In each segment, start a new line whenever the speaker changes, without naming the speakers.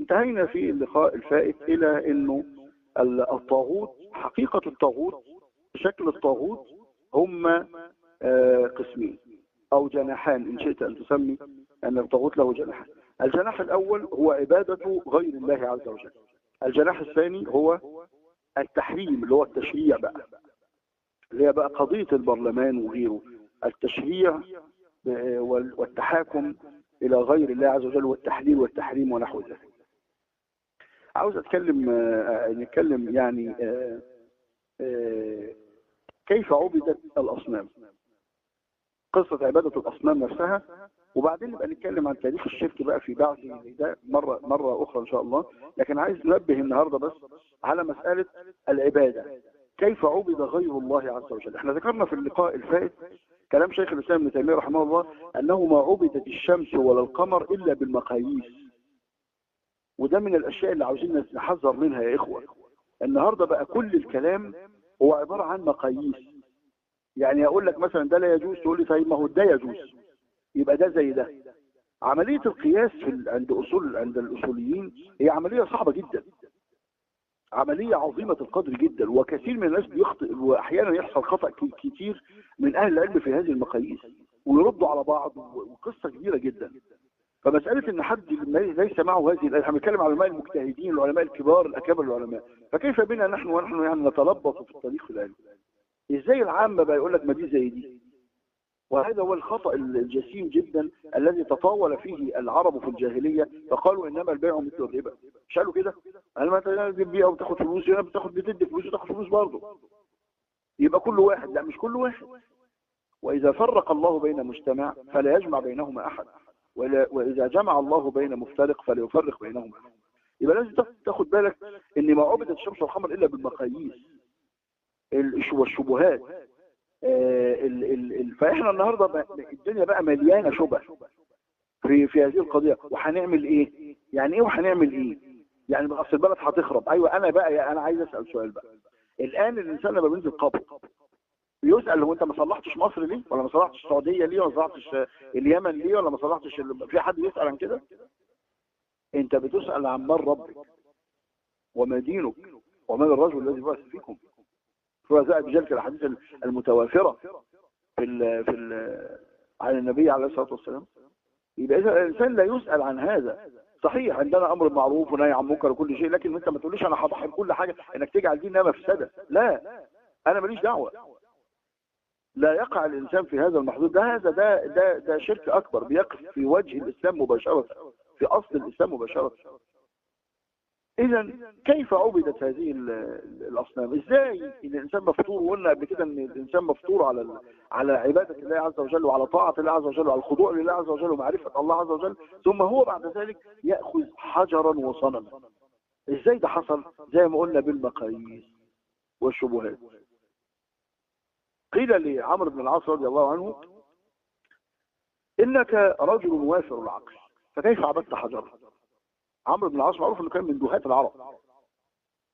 انتهينا في اللقاء الفائت إلى أنه الطاغوت حقيقة الطاغوت شكل الطاغوت هم آه، قسمين. أو جناحان إن شئت أن تسمي أن الطاغوت له جناحان. الجناح الأول هو عبادة غير الله عز وجل. الجناح الثاني هو التحريم اللي هو التشريع بقى. اللي هي بقى قضية البرلمان وغيره. التشريع آه، والتحاكم إلى غير الله عز وجل والتحليل والتحريم ونحو ذلك. عاوز أتكلم آه، نتكلم يعني آه، كيف عبدت الأصنام. قصة عبادة الأصنام نفسها. وبعدين نبقى نتكلم عن تاريخ الشرك بقى في بعض ده مرة, مرة أخرى إن شاء الله. لكن عايز ننبه النهاردة بس على مسألة العبادة. كيف عبد غير الله عز وجل؟ إحنا ذكرنا في اللقاء الفائت كلام شيخ الإسلام ابن تيمية رحمه الله أنه ما عبدت الشمس ولا القمر إلا بالمقاييس. وده من الأشياء اللي عاوزين نحذر منها يا إخوة. النهاردة بقى كل الكلام هو عبارة عن مقاييس. يعني أقول لك مثلا ده لا يجوز تقول لي طيب ما هو ده يجوز. يبقى ده زي ده. عملية القياس في عند أصول عند الأصوليين هي عملية صعبة جدا. عملية عظيمة القدر جدا وكثير من الناس بيخطئ وأحيانا يحصل خطأ كتير من أهل العلم في هذه المقاييس ويردوا على بعض وقصة كبيرة جدا. فمسألة إن حد ليس معه هذه إحنا بنتكلم على العلماء المجتهدين العلماء الكبار الأكابر العلماء. فكيف بنا نحن ونحن يعني نتلبط في التاريخ العلمي إزاي العامة بقى يقول لك ما دي زي دي؟ وهذا هو الخطأ الجسيم جدا الذي تطاول فيه العرب في الجاهلية فقالوا إنما البيع مثل الربا. مش قالوا كده؟ أنا ما تبيع وتاخد فلوس هنا بتاخد بتدي فلوس وتاخد فلوس برضه. يبقى كل واحد لا مش كل واحد. وإذا فرق الله بين مجتمع فلا يجمع بينهما أحد. وإذا جمع الله بين مفترق فلا يفرق بينهما. يبقى لازم تاخد بالك إن ما عبدت الشمس والقمر إلا بالمقاييس. والشبهات. آه، فإحنا النهارده الدنيا بقى مليانة شبه في في هذه القضية. وهنعمل إيه؟ يعني إيه وهنعمل إيه؟ يعني أصل البلد هتخرب. أيوه أنا بقى أنا عايز أسأل سؤال بقى. الآن الإنسان لما بينزل قبر بيسال هو أنت ما صلحتش مصر ليه؟ ولا ما صلحتش السعودية ليه؟ ولا ما صلحتش اليمن ليه؟ ولا ما صلحتش في حد بيسأل عن كده؟ أنت بتسأل عن من ربك وما دينك ومن الرجل الذي بعث فيكم. شهداء بجلك الحديث المتوافرة في ال في ال عن النبي عليه الصلاة والسلام. يبقى إذا الإنسان لا يسأل عن هذا. صحيح عندنا أمر معروف ونهي عن منكر وكل شيء لكن أنت ما تقوليش أنا هضحي بكل حاجة إنك تجعل دينها مفسدة. لا أنا ماليش دعوة. لا يقع الإنسان في هذا المحدود. ده هذا ده ده ده شرك أكبر بيقف في وجه الإسلام مباشرة في أصل الإسلام مباشرة. اذا كيف عبدت هذه الأصنام؟ إزاي ان الإنسان مفطور وقلنا قبل كده إن الإنسان مفطور على على عبادة الله عز وجل وعلى طاعة الله عز وجل وعلى الخضوع لله عز وجل ومعرفة الله عز وجل ثم هو بعد ذلك يأخذ حجرا وصنما. إزاي ده حصل؟ زي ما قلنا بالمقاييس والشبهات. قيل لعمرو بن العاص رضي الله عنه إنك رجل وافر العقل فكيف عبدت حجرا؟ عمرو بن العاص معروف إنه كان من دهاة العرب.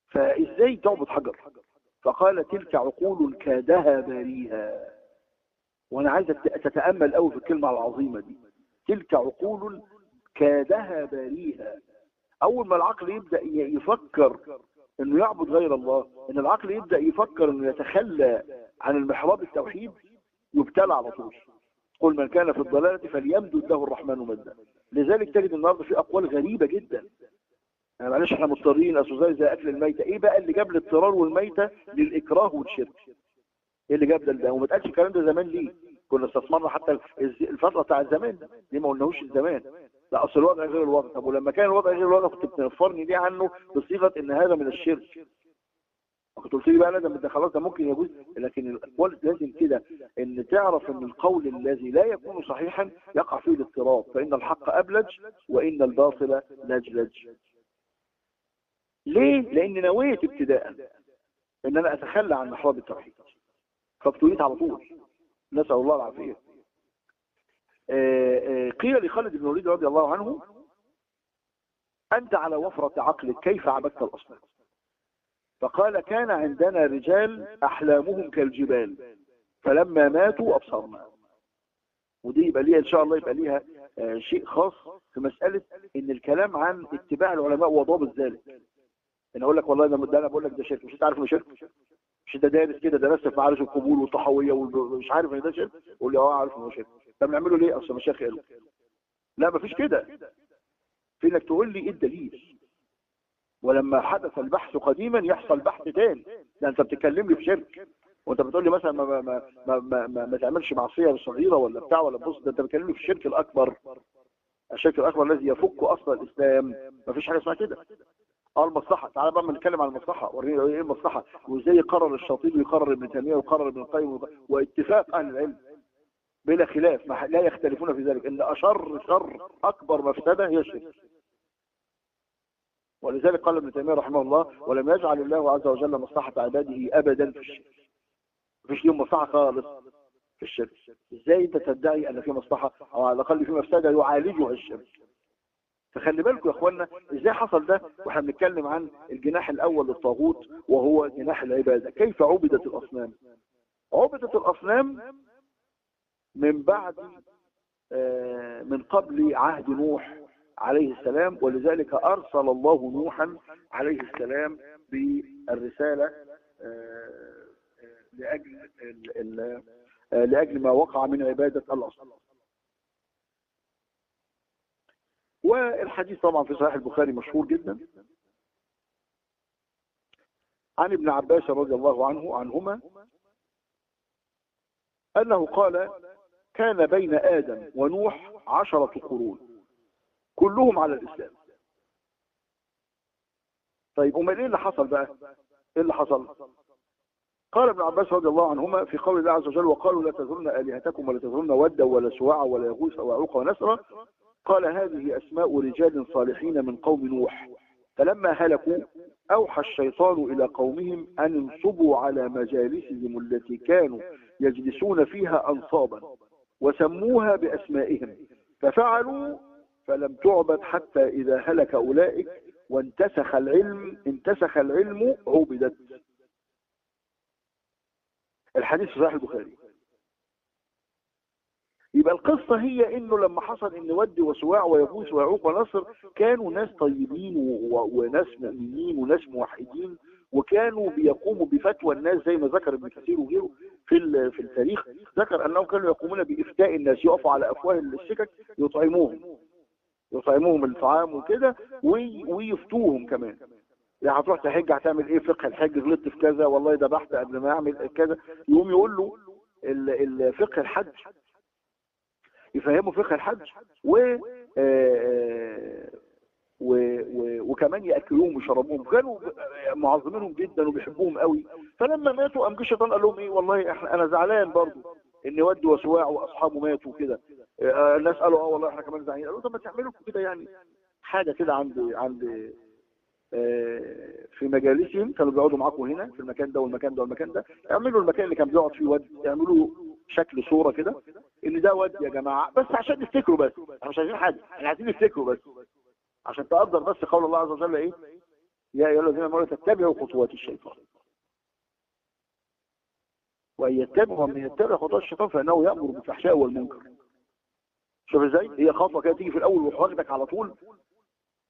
فإزاي تعبد حجر؟ فقال تلك عقول كادها باريها. وأنا عايز تتأمل قوي في الكلمة العظيمة دي. تلك عقول كادها باريها. أول ما العقل يبدأ يفكر إنه يعبد غير الله إن العقل يبدأ يفكر إنه يتخلى عن المحراب التوحيد يبتلى على طول. قل من كان في الضلالة فليمدد له الرحمن مدا. لذلك تجد النهارده في أقوال غريبة جدا. يعني معلش إحنا مضطرين أسوزاي زي أكل الميتة. إيه بقى اللي جاب الاضطرار والميتة للإكراه والشرك؟ إيه اللي جاب ده؟ وما تقالش الكلام ده زمان ليه؟ كنا استثمرنا حتى الفترة بتاع الزمان. ليه ما قلناهوش الزمان لا أصل الوضع غير الوضع. طب ولما كان الوضع غير الوضع كنت بتنفرني ليه عنه بصيغة إن هذا من الشرك؟ كنت قلت لي بقى لا ده خلاص ده ممكن يجوز. لكن الأقوال لازم كده إن تعرف إن القول الذي لا يكون صحيحا يقع فيه الاضطراب. فإن الحق أبلج وإن الباطل لجلج. ليه؟ لأن نويت ابتداء إن أنا أتخلى عن محراب التوحيد. فابتليت على طول. نسأل الله العافية. قيل لخالد بن الوليد رضي الله عنه أنت على وفرة عقلك كيف عبدت الأصنام؟ فقال كان عندنا رجال أحلامهم كالجبال فلما ماتوا أبصرنا. ودي يبقى ليها إن شاء الله يبقى ليها آه، شيء خاص في مسألة إن الكلام عن اتباع العلماء وضابط ذلك. أنا أقول لك والله ده أنا بقول لك ده شرك مش أنت عارف إنه شرك؟ مش انت دارس كده درست في معارج القبول والطحويه ومش عارف ان ده شرك قول لي آه عارف انه شرك طب نعمله ليه؟ أصل مشايخ قالوا. لا مفيش كده. في إنك تقول لي إيه الدليل؟ ولما حدث البحث قديما يحصل بحث تاني. ده أنت بتتكلم لي في شرك. وأنت بتقول لي مثلا ما ما ما ما, ما, ما, ما تعملش معصية صغيرة ولا بتاع ولا بص. ده أنت بتكلمني في الشرك الأكبر. الشرك الأكبر الذي يفك أصل الإسلام. ما فيش حاجة اسمها كده. آه المصلحة. تعالى بقى نتكلم عن المصلحة. وريني إيه المصلحة. وازاي يقرر الشاطبي ويقرر ابن تيمية ويقرر ابن القيم واتفاق أهل العلم. بلا خلاف. لا يختلفون في ذلك. إن أشر شر أكبر مفسده هي الشرك. ولذلك قال ابن تيمية رحمه الله ولم يجعل الله عز وجل مصلحة عباده ابدا في الشرك. مفيش ليهم مصلحة خالص في الشرك. إزاي انت تدعي أن في مصلحة أو على الأقل في مفسده يعالجها الشرك؟ فخلي بالكم يا اخوانا إزاي حصل ده؟ وإحنا بنتكلم عن الجناح الأول للطاغوت وهو جناح العبادة. كيف عبدت الأصنام؟ عبدت الأصنام من بعد آه، من قبل عهد نوح عليه السلام ولذلك أرسل الله نوحا عليه السلام بالرسالة آه، لأجل لأجل ما وقع من عبادة الأصل والحديث طبعا في صحيح البخاري مشهور جدا. عن ابن عباس رضي الله عنه عنهما أنه قال كان بين آدم ونوح عشرة قرون. كلهم على الإسلام. طيب أمال إيه اللي حصل بقى؟ إيه اللي حصل؟ قال ابن عباس رضي الله عنهما في قول الله عز وجل وقالوا لا تذرن آلهتكم ولا تذرن ودا ولا سواع ولا يغوث ويعوق ونسرا قال هذه أسماء رجال صالحين من قوم نوح. فلما هلكوا أوحى الشيطان إلى قومهم أن انصبوا على مجالسهم التي كانوا يجلسون فيها أنصابا وسموها بأسمائهم. ففعلوا فلم تعبد حتى إذا هلك أولئك وانتسخ العلم انتسخ العلم عبدت. الحديث في صحيح البخاري. يبقى القصة هي إنه لما حصل إن ودي وسواع ويبوس ويعوق ونصر كانوا ناس طيبين وناس مؤمنين وناس موحدين وكانوا بيقوموا بفتوى الناس زي ما ذكر ابن كثير وغيره في في التاريخ. ذكر أنهم كانوا يقومون بإفتاء الناس يقفوا على أفواه السكك يطعموهم يطعموهم الطعام وكده ويفتوهم كمان. يعني هتروح تحج هتعمل إيه؟ فقه الحج غلطت في كذا والله ذبحت قبل ما أعمل كذا. يقوم يقول له الفقه الحج يفهموا فقه الحج و آه، آه، و... و... وكمان يأكلوهم ويشربوهم. كانوا معظمينهم جدا وبيحبوهم قوي. فلما ماتوا قام الشيطان قال لهم إيه؟ والله إحنا أنا زعلان برضه ان ود وسواع وأصحابه ماتوا كده آه، الناس قالوا آه والله إحنا كمان زعلانين. قالوا طب ما تعملوا كده يعني حاجة كده عند عند في مجالسهم. كانوا بيقعدوا معاكم هنا في المكان ده والمكان ده والمكان ده. اعملوا المكان اللي كان بيقعد فيه ود اعملوا شكل صورة كده إن ده ود يا جماعة بس عشان نفتكروا بس إحنا مش عايزين حاجة إحنا عايزين نفتكروا بس عشان تقدر بس قول الله عز وجل إيه؟ يا أيها الذين آمنوا تتبعوا خطوات الشيطان. وإن يتبعوا من يتبع خطوات الشيطان فإنه يأمر بالفحشاء والمنكر. شوف إزاي؟ هي خطوة كده تيجي في الأول ويروح على طول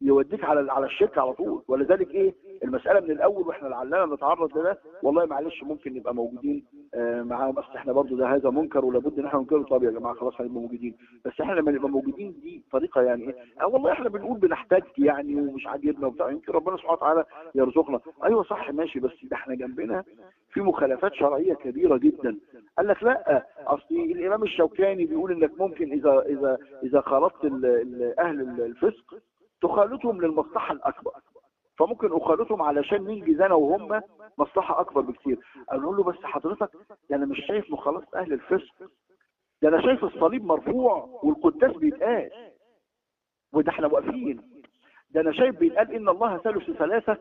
يوديك على على الشرك على طول. ولذلك إيه؟ المسألة من الأول وإحنا لعلنا نتعرض لده والله معلش ممكن نبقى موجودين معاهم بس إحنا برضو ده هذا منكر ولابد ان إحنا ننكره. طب يا جماعة خلاص هنبقى موجودين. بس إحنا لما نبقى موجودين دي طريقة يعني إيه؟ آه والله إحنا بنقول بنحتاج يعني ومش عاجبنا وبتاع. يمكن ربنا سبحانه وتعالى يرزقنا. أيوه صح ماشي. بس ده إحنا جنبنا في مخالفات شرعية كبيرة جدا. قال لك لا أصل الإمام الشوكاني بيقول إنك ممكن اذا اذا إذا خالطت أهل الفسق تخالطهم للمصلحة الأكبر. فممكن أخالطهم علشان ننجز أنا وهم مصلحة أكبر بكثير أقول له بس حضرتك ده أنا مش شايف مخالطة أهل الفسق؟ ده أنا شايف الصليب مرفوع والقداس بيتقاس وده إحنا واقفين. ده أنا شايف بيتقال إن الله ثالث ثلاثة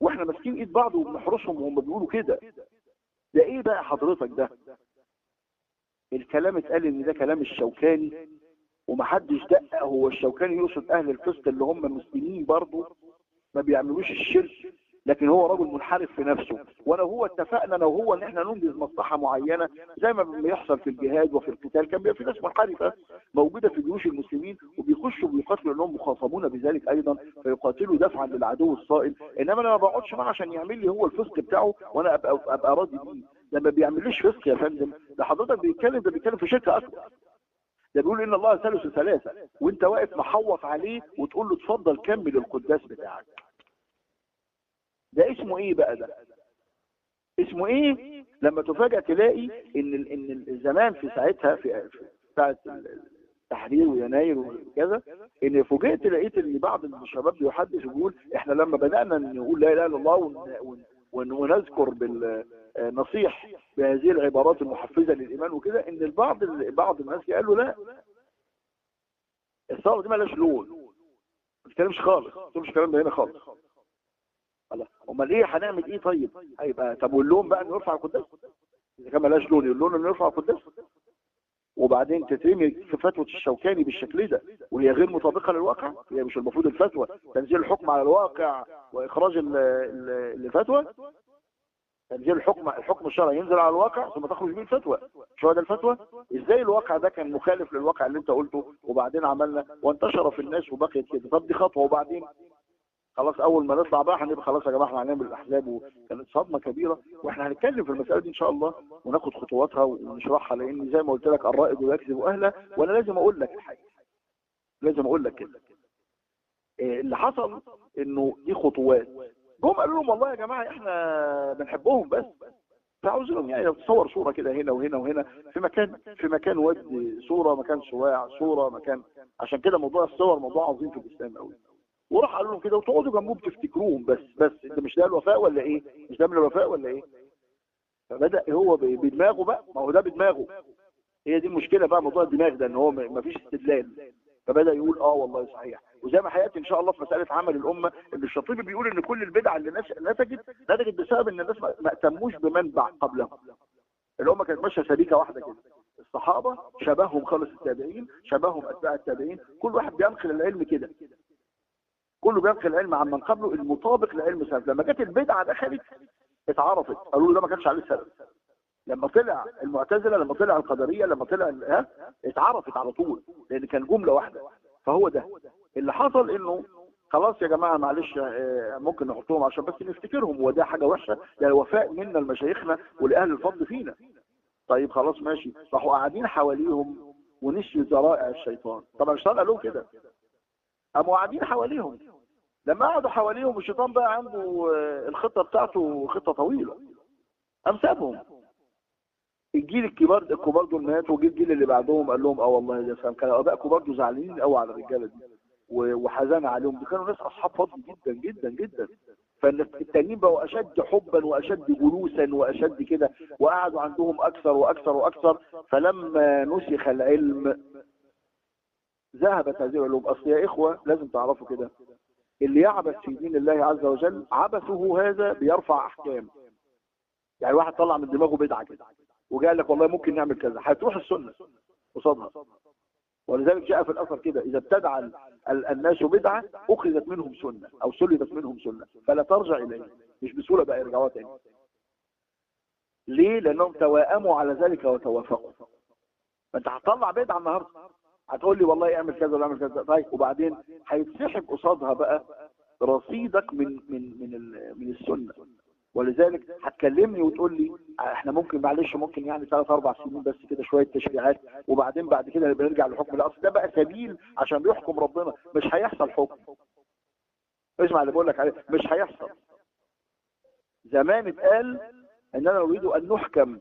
وإحنا ماسكين إيد بعض وبنحرسهم وهم بيقولوا كده. ده إيه بقى حضرتك ده؟ الكلام اتقال إن ده كلام الشوكاني ومحدش دقق هو الشوكاني يقصد أهل الفسق اللي هم مسلمين برضه؟ ما بيعملوش الشرك لكن هو رجل منحرف في نفسه. ولو هو اتفقنا أنا وهو ان إحنا ننجز مصلحة معينة. زي ما بيحصل في الجهاد وفي القتال كان بيبقى في ناس منحرفة موجودة في جيوش المسلمين وبيخشوا بيقاتلوا انهم مخاصمون بذلك أيضا فيقاتلوا دفعا للعدو الصائل إنما أنا ما بقعدش معاه عشان يعمل لي هو الفسق بتاعه وأنا ابقى أبقى راضي بيه. ده ما بيعملوش فسق يا فندم. ده حضرتك بيتكلم ده بيتكلم في شركه اكبر ده بيقول إن الله ثالث ثلاثة. وأنت واقف محوط عليه وتقول له اتفضل كمل القداس بتاعك. ده اسمه إيه بقى ده؟ اسمه إيه؟ لما تفاجأ تلاقي إن إن الزمان في ساعتها في ساعة التحرير ويناير وكذا إن فوجئت لقيت إن بعض الشباب بيحدث ويقول إحنا لما بدأنا نقول لا إله إلا الله ون- ون- ونذكر بالنصيح بهذه العبارات المحفزة للإيمان وكده إن البعض بعض الناس قالوا لا. الثورة دي مالهاش لون. ما تتكلمش خالص. ما تقولش الكلام ده هنا خالص. أمال إيه؟ هنعمل إيه طيب؟ هيبقى طب واللون بقى إنه يرفع القداس؟ إذا كان ملاش لون اللون إنه يرفع القداس؟ وبعدين تترمي في فتوى الشوكاني بالشكل ده وهي غير مطابقة للواقع؟ هي مش المفروض الفتوى تنزيل الحكم على الواقع وإخراج ال- ال- الفتوى تنزيل الحكم الحكم الشرعي ينزل على الواقع ثم تخرج به الفتوى مش هو ده الفتوى إزاي الواقع ده كان مخالف للواقع اللي أنت قلته وبعدين عملنا وانتشر في الناس وبقيت كده؟ طب دي خطوة وبعدين خلاص أول ما نطلع بقى هنبقى خلاص يا جماعة إحنا هنعمل الأحزاب وكانت صدمة كبيرة وإحنا هنتكلم في المسألة دي إن شاء الله وناخد خطواتها ونشرحها لأن زي ما قلت لك الرائد يكذب أهله وأنا لازم أقول لك الحقيقة لازم أقول لك كده. إيه اللي حصل؟ إنه دي خطوات. جم قالوا لهم والله يا جماعة إحنا بنحبهم بس. فعاوزينهم يعني تصور صورة كده هنا وهنا وهنا في مكان في مكان ود صورة مكان سواع صورة مكان عشان كده موضوع الصور موضوع عظيم في الإسلام قوي وراح قالوا لهم كده وتقعدوا جنبهم تفتكروهم بس بس ده مش ده الوفاء ولا إيه؟ مش ده من الوفاء ولا إيه؟ فبدأ هو بدماغه بقى ما هو ده بدماغه. هي دي المشكلة بقى موضوع الدماغ ده إن هو ما فيش استدلال. فبدأ يقول آه والله صحيح. وزي ما هياتي إن شاء الله في مسألة عمل الأمة إن الشاطبي بيقول إن كل البدع اللي نتجت نتجت بسبب إن الناس ما ما اهتموش بمنبع قبلهم. الأمة كانت ماشية سبيكه واحدة كده. الصحابة شبههم خالص التابعين شبههم أتباع التابعين كل واحد بينقل العلم كده. كله بينقل العلم عن من قبله المطابق لعلم سلف لما جت البدعة دخلت اتعرفت. قالوا له ده ما كانش عليه سلف لما طلع المعتزلة لما طلع القدرية لما طلع ها اتعرفت على طول لأن كان جملة واحدة. فهو ده. اللي حصل إنه خلاص يا جماعة معلش آه، ممكن نحطهم عشان بس نفتكرهم. وده حاجة وحشة. ده الوفاء منا لمشايخنا ولأهل الفضل فينا. طيب خلاص ماشي. راحوا قاعدين حواليهم ونسيوا ذرائع الشيطان. طبعا الشيطان قال لهم كده. قاموا قاعدين حواليهم. لما قعدوا حواليهم الشيطان بقى عنده آه، الخطة بتاعته خطة طويلة. قام سابهم. الجيل الكبار الكبار دول ماتوا وجه الجيل اللي بعدهم قال لهم آه والله يا سلام كانوا اباء كبار دول زعلانين قوي على الرجالة دي وحزان عليهم. دول كانوا ناس أصحاب فضل جدا جدا جدا. فالتانيين بقوا أشد حبا وأشد جلوسا وأشد كده وقعدوا عندهم أكثر وأكثر وأكثر. فلما نسخ العلم ذهبت هذه العلوم. أصل يا إخوة لازم تعرفوا كده. اللي يعبث في دين الله عز وجل عبثه هذا بيرفع أحكام. يعني واحد طلع من دماغه بدعة كده وقال لك والله ممكن نعمل كذا. هتروح السنة قصادها. ولذلك جاء في الأثر كده إذا ابتدع ال- ال- الناس بدعة أخذت منهم سنة أو سلبت منهم سنة. فلا ترجع اليه مش بسهولة بقى يرجعوها تاني. ليه؟ لأنهم توائموا على ذلك وتوافقوا. فانت هتطلع بدعة النهارده. هتقول لي والله اعمل كذا ولا اعمل كذا. طيب وبعدين هيتسحب قصادها بقى رصيدك من من من من السنة. ولذلك هتكلمني وتقول لي إحنا ممكن معلش ممكن يعني ثلاث أربع سنين بس كده شوية تشريعات وبعدين بعد كده نبقى نرجع لحكم لا اصل ده بقى سبيل عشان بيحكم ربنا. مش هيحصل حكم. اسمع اللي بقول لك عليه. مش هيحصل. زمان اتقال إننا نريد أن نحكم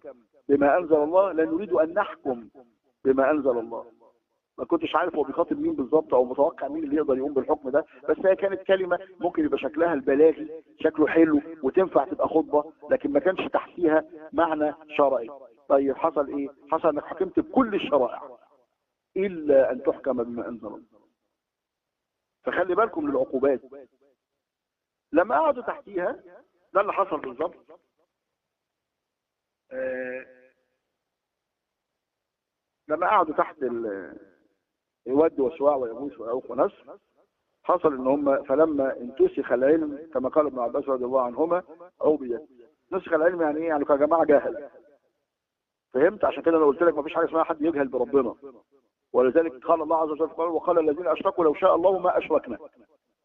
بما أنزل الله لا نريد أن نحكم بما أنزل الله. ما كنتش عارف هو بيخاطب مين بالظبط أو متوقع مين اللي يقدر يقوم بالحكم ده بس هي كانت كلمة ممكن يبقى شكلها البلاغي شكله حلو وتنفع تبقى خطبة لكن ما كانش تحتيها معنى شرعي. طيب حصل إيه؟ حصل إنك حكمت بكل الشرائع إلا أن تحكم بما أنزل الله. فخلي بالكم من العقوبات لما قعدوا تحتيها ده اللي حصل بالظبط. آه، لما قعدوا تحت الود وسواع ويغوث ويعوق ونسر حصل إن هم فلما انتسخ العلم كما قال ابن عباس رضي الله عنهما عوبيت. نسخ العلم يعني إيه؟ يعني كانوا جماعة جاهله فهمت؟ عشان كده أنا قلت لك ما فيش حاجة اسمها حد يجهل بربنا. ولذلك قال الله عز وجل وقال الذين أشركوا لو شاء الله ما أشركنا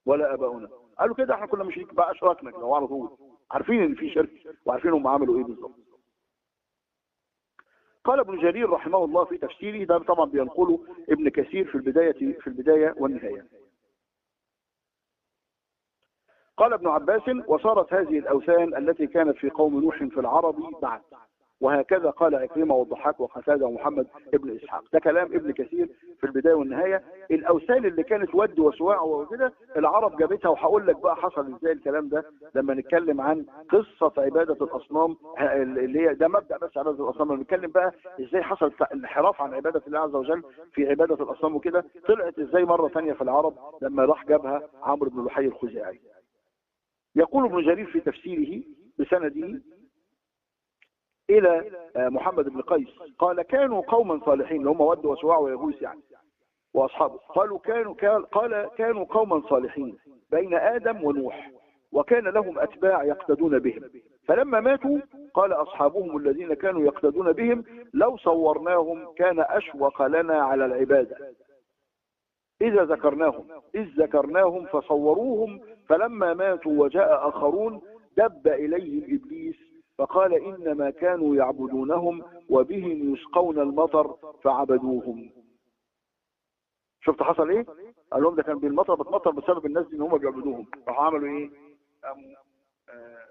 ولا آباؤنا. قالوا كده إحنا كنا مشرك بقى أشركنا. لو على طول. عارفين إن في شرك وعارفين هم عملوا إيه بالظبط. قال ابن جرير رحمه الله في تفسيره ده طبعا بينقله ابن كثير في البداية في البداية والنهاية. قال ابن عباس وصارت هذه الأوثان التي كانت في قوم نوح في العرب بعد. وهكذا قال عكرمة والضحاك وقتادة ومحمد ابن إسحاق. ده كلام ابن كثير في البداية والنهاية. الأوثان اللي كانت ود وسواع وكده العرب جابتها. وهقول لك بقى حصل إزاي الكلام ده لما نتكلم عن قصة عبادة الأصنام. اللي هي ده مبدأ بس عبادة الأصنام. نتكلم بقى إزاي حصل الانحراف عن عبادة الله عز وجل في عبادة الأصنام وكده طلعت إزاي مرة ثانية في العرب لما راح جابها عمرو بن لحي الخزاعي. يقول ابن جرير في تفسيره بسنده إلى محمد بن قيس. قال كانوا قوما صالحين. اللي هم ود وسواع ويغوث يعني وأصحابه. قالوا كانوا قال كانوا قوما صالحين بين آدم ونوح وكان لهم أتباع يقتدون بهم. فلما ماتوا قال أصحابهم الذين كانوا يقتدون بهم لو صورناهم كان أشوق لنا على العبادة. إذا ذكرناهم إذ ذكرناهم فصوروهم فلما ماتوا وجاء آخرون دب إليهم إبليس فقال إنما كانوا يعبدونهم وبهم يسقون المطر فعبدوهم. شفت حصل إيه؟ قال لهم ده كان بالمطر بتمطر بسبب الناس دي إن هم بيعبدوهم. راحوا عملوا إيه؟ قاموا آه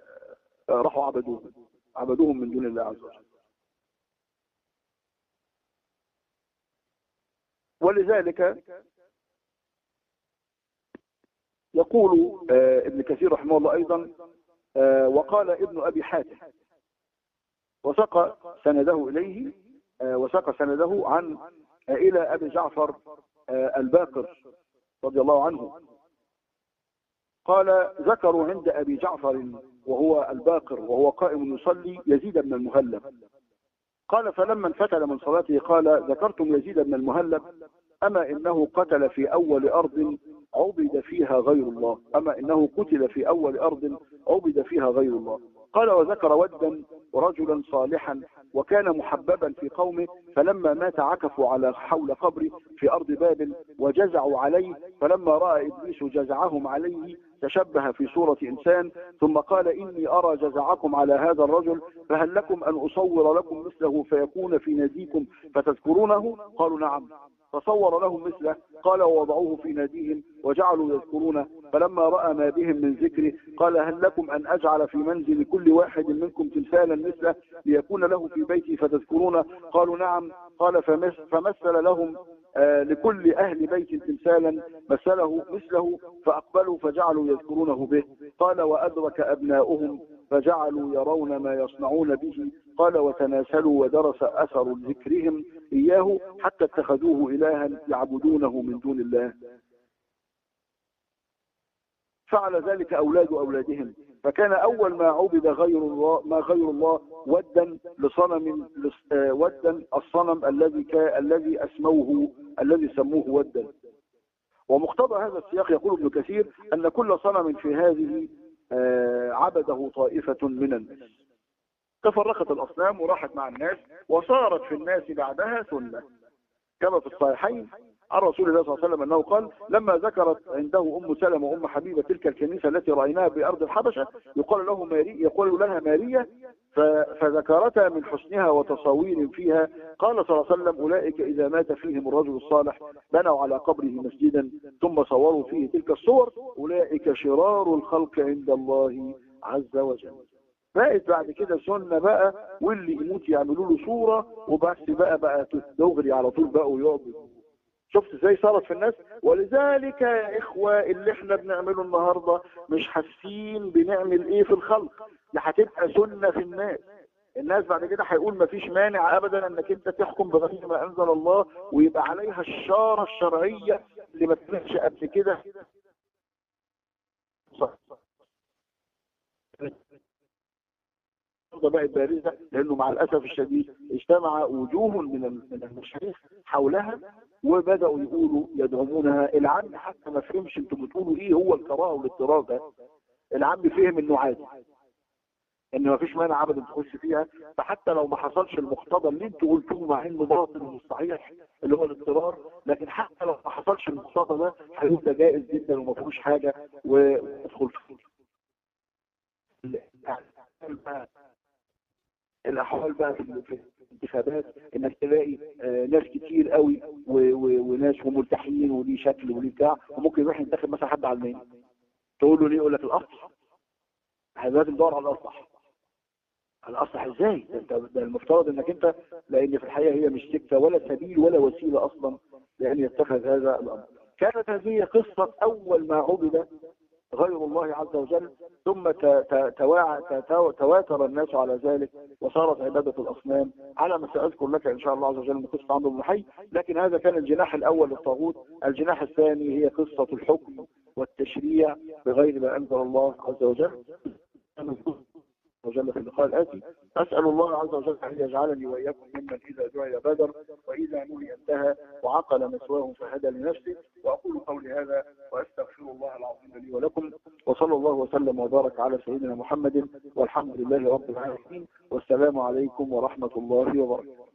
راحوا عبدوهم. عبدوهم من دون الله عز وجل. ولذلك يقول آه ابن كثير رحمه الله أيضا آه وقال ابن أبي حاتم. وسق سنده إليه آه وسق سنده عن إلى أبي جعفر الباقر رضي الله عنه. قال ذكروا عند أبي جعفر وهو الباقر وهو قائم يصلي يزيد بن المهلب. قال فلما انفتل من صلاته قال ذكرتم يزيد بن المهلب أما إنه قتل في أول أرض عبد فيها غير الله. أما إنه قتل في أول أرض عبد فيها غير الله. قال وذكر ودا رجلا صالحا وكان محببا في قومه فلما مات عكفوا على حول قبره في أرض بابل وجزعوا عليه. فلما رأى إبليس جزعهم عليه تشبه في صورة إنسان. ثم قال إني أرى جزعكم على هذا الرجل فهل لكم أن أصور لكم مثله فيكون في ناديكم فتذكرونه؟ قالوا نعم. فصور لهم مثله قال ووضعوه في ناديهم وجعلوا يذكرونه فلما رأى ما بهم من ذكره قال هل لكم أن أجعل في منزل كل واحد منكم تمثالا مثله ليكون له في بيتي فتذكرونه؟ قالوا نعم. قال فمثل لهم لكل أهل بيت تمثالا مثله مثله فأقبلوا فجعلوا يذكرونه به. قال وأدرك أبناؤهم فجعلوا يرون ما يصنعون به. قال وتناسلوا ودرس أثر ذكرهم إياه حتى اتخذوه إلها يعبدونه من دون الله. فعل ذلك أولاد أولادهم. فكان أول ما عبد غير الله ما غير الله ودا لصنم ودا الصنم الذي الذي اسموه الذي سموه ودا. ومقتضى هذا السياق يقول ابن كثير أن كل صنم في هذه عبده طائفة من الناس. تفرقت الأصنام وراحت مع الناس وصارت في الناس بعدها سنة. كما في الصحيحين عن رسول الله صلى الله عليه وسلم أنه قال لما ذكرت عنده أم سلمة وأم حبيبة تلك الكنيسة التي رأيناها بأرض الحبشة يقال له ماري يقول لها مارية فذكرتها من حسنها وتصاوير فيها. قال صلى الله عليه وسلم أولئك إذا مات فيهم الرجل الصالح بنوا على قبره مسجدا ثم صوروا فيه تلك الصور أولئك شرار الخلق عند الله عز وجل. بقت بعد كده سنة بقى واللي يموت يعملوا له صورة وبس بقى بقى دغري على طول بقى ويقعد. شفت إزاي صارت في الناس؟ ولذلك يا إخوة اللي إحنا بنعمله النهاردة مش حاسين بنعمل إيه في الخلق. ده هتبقى سنة في الناس. الناس بعد كده هيقول مفيش مانع ابدا إنك أنت تحكم بغير ما أنزل الله ويبقى عليها الشارة الشرعية اللي ما كانتش قبل كده. بقت بارزة لأنه مع الأسف الشديد اجتمع وجوه من المشايخ حولها وبدأوا يقولوا يدعمونها. العم حتى ما فهمش أنتوا بتقولوا إيه هو الكراهة والاضطرار ده. العم فهم إنه عادي إن ما فيش مانع ابدا تخش فيها. فحتى لو ما حصلش المقتضى اللي أنتوا قلتوه مع انه باطل ومش صحيح اللي هو الاضطرار لكن حتى لو ما حصلش المقتضى ده هيبقى جائز جدا وما فيهوش حاجة. وادخل فيه الأحوال بقى في الانتخابات إنك تلاقي آه ناس كتير قوي وناس وملتحيين وليه شكل وليه بتاع وممكن يروح ينتخب مثلا حد علماني. تقول له ليه؟ يقول لك الاصح لازم تدور على الاصح الاصح إزاي؟ ده, ده المفترض إنك أنت لأن في الحقيقة هي مش سكه ولا سبيل ولا وسيلة أصلا لأن يتخذ هذا الأمر. كانت هذه قصة أول ما عبد غير الله عز وجل ثم تواتر الناس على ذلك وصارت عبادة الأصنام. على ما سأذكر لك إن شاء الله عز وجل من قصة عمرو بن حي لكن هذا كان الجناح الأول للطاغوت. الجناح الثاني هي قصة الحكم والتشريع بغير ما أنزل الله عز وجل. وجل في اللقاء الآتي. أسأل الله عز وجل أن يجعلني وإياكم ممن إذا دعي بدر وإذا نهي انتهى وعقل مسواه فهدى لنفسه. وأقول قولي هذا وأستغفر الله العظيم لي ولكم. وصلى الله وسلم وبارك على سيدنا محمد والحمد لله رب العالمين. والسلام عليكم ورحمة الله وبركاته.